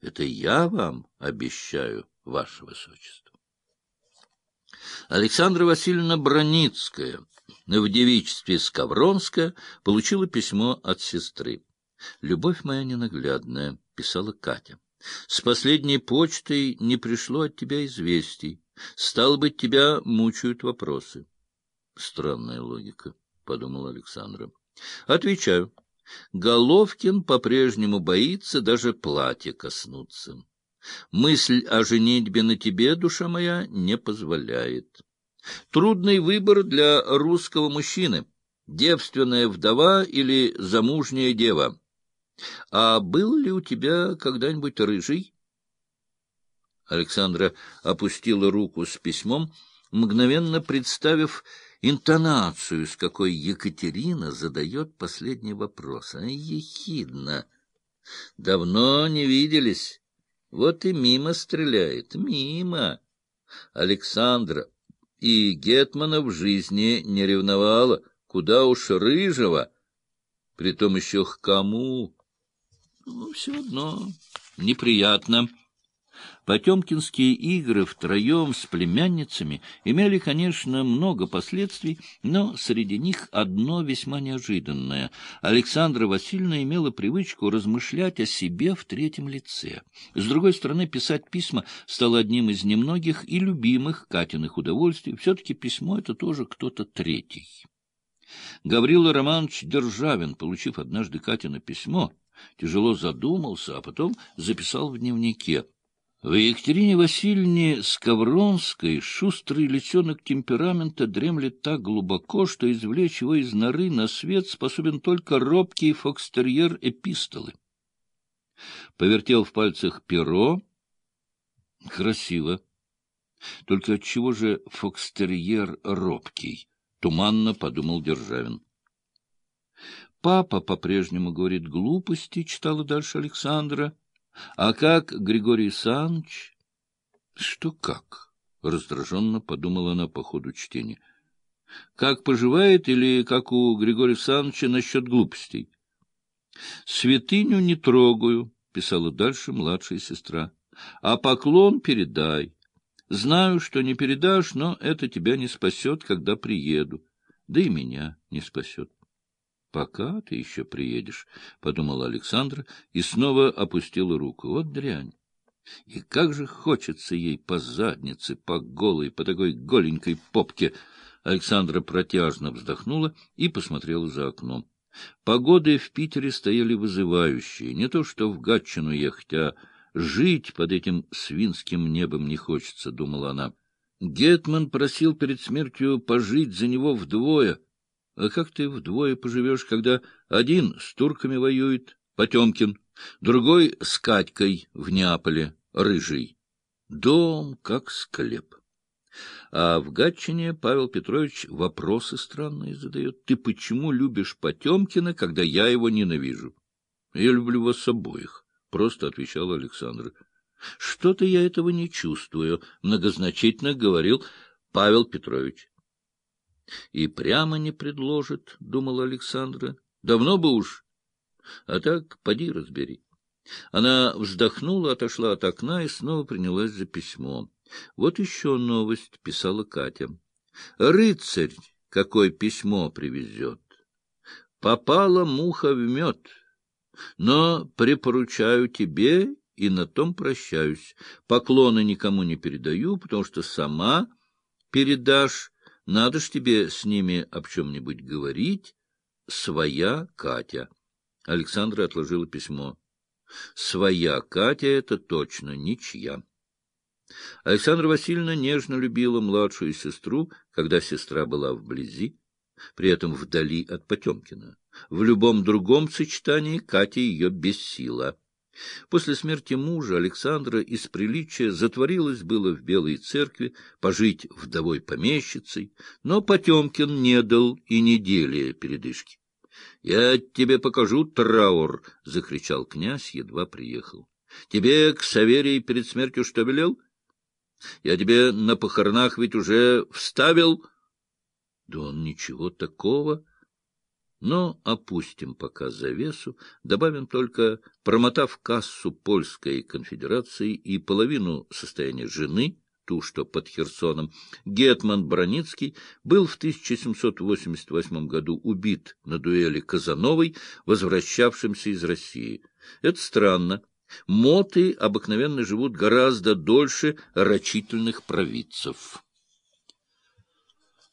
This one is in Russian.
Это я вам обещаю, ваше высочество. Александра Васильевна Броницкая в девичестве Скавронская получила письмо от сестры. «Любовь моя ненаглядная», — писала Катя. «С последней почтой не пришло от тебя известий. Стало быть, тебя мучают вопросы». «Странная логика», — подумал Александра. «Отвечаю. Головкин по-прежнему боится даже платья коснуться. Мысль о женитьбе на тебе, душа моя, не позволяет. Трудный выбор для русского мужчины — девственная вдова или замужняя дева. А был ли у тебя когда-нибудь рыжий? Александра опустила руку с письмом, мгновенно представив интонацию, с какой Екатерина задает последний вопрос. А ехидно. Давно не виделись. Вот и мимо стреляет. Мимо. Александра и Гетмана в жизни не ревновала. Куда уж рыжего. Притом еще к кому? Ну, все одно неприятно. Потемкинские игры втроем с племянницами имели, конечно, много последствий, но среди них одно весьма неожиданное. Александра Васильевна имела привычку размышлять о себе в третьем лице. С другой стороны, писать письма стало одним из немногих и любимых Катиных удовольствий. Все-таки письмо — это тоже кто-то третий. Гаврила Романович Державин, получив однажды Катина письмо, тяжело задумался, а потом записал в дневнике — в Екатерине Васильевне Скавронской шустрый лисенок темперамента дремлет так глубоко, что извлечь его из норы на свет способен только робкий фокстерьер эпистолы. Повертел в пальцах перо. Красиво. Только отчего же фокстерьер робкий? Туманно подумал Державин. Папа по-прежнему говорит глупости, читала дальше Александра. А как Григорий Санч? Что как? Раздраженно подумала она по ходу чтения. Как поживает или как у Григория Санча насчет глупостей? Святыню не трогаю, писала дальше младшая сестра. А поклон передай. Знаю, что не передашь, но это тебя не спасет, когда приеду. Да и меня не спасет. — Пока ты еще приедешь, — подумала Александра и снова опустила руку. Вот дрянь! И как же хочется ей по заднице, по голой, по такой голенькой попке! Александра протяжно вздохнула и посмотрела за окном. Погоды в Питере стояли вызывающие. Не то что в Гатчину ехать, а жить под этим свинским небом не хочется, — думала она. Гетман просил перед смертью пожить за него вдвое — а как ты вдвое поживешь, когда один с турками воюет, Потемкин, другой с Катькой в Неаполе, Рыжий? Дом как склеп. А в Гатчине Павел Петрович вопросы странные задает. Ты почему любишь Потемкина, когда я его ненавижу? Я люблю вас обоих, — просто отвечал Александр. Что-то я этого не чувствую, — многозначительно говорил Павел Петрович. И прямо не предложит, — думала Александра. Давно бы уж. А так, поди разбери. Она вздохнула, отошла от окна и снова принялась за письмо. Вот еще новость, — писала Катя. Рыцарь какое письмо привезет. Попала муха в мед. Но припоручаю тебе и на том прощаюсь. Поклоны никому не передаю, потому что сама передашь надо ж тебе с ними об чем-нибудь говорить. Своя Катя. Александра отложила письмо. Своя Катя — это точно ничья. Александра Васильевна нежно любила младшую сестру, когда сестра была вблизи, при этом вдали от Потемкина. В любом другом сочетании Катя ее бессила. После смерти мужа Александра из приличия затворилась было в Белой церкви пожить вдовой помещицей, но Потемкин не дал и недели передышки. — Я тебе покажу траур! — закричал князь, едва приехал. — Тебе к Саверии перед смертью что велел? Я тебе на похоронах ведь уже вставил. Да он ничего такого. Но опустим пока завесу, добавим только, промотав кассу Польской конфедерации и половину состояния жены, ту, что под Херсоном, Гетман Броницкий был в 1788 году убит на дуэли Казановой, возвращавшимся из России. Это странно. Моты обыкновенно живут гораздо дольше рачительных провидцев.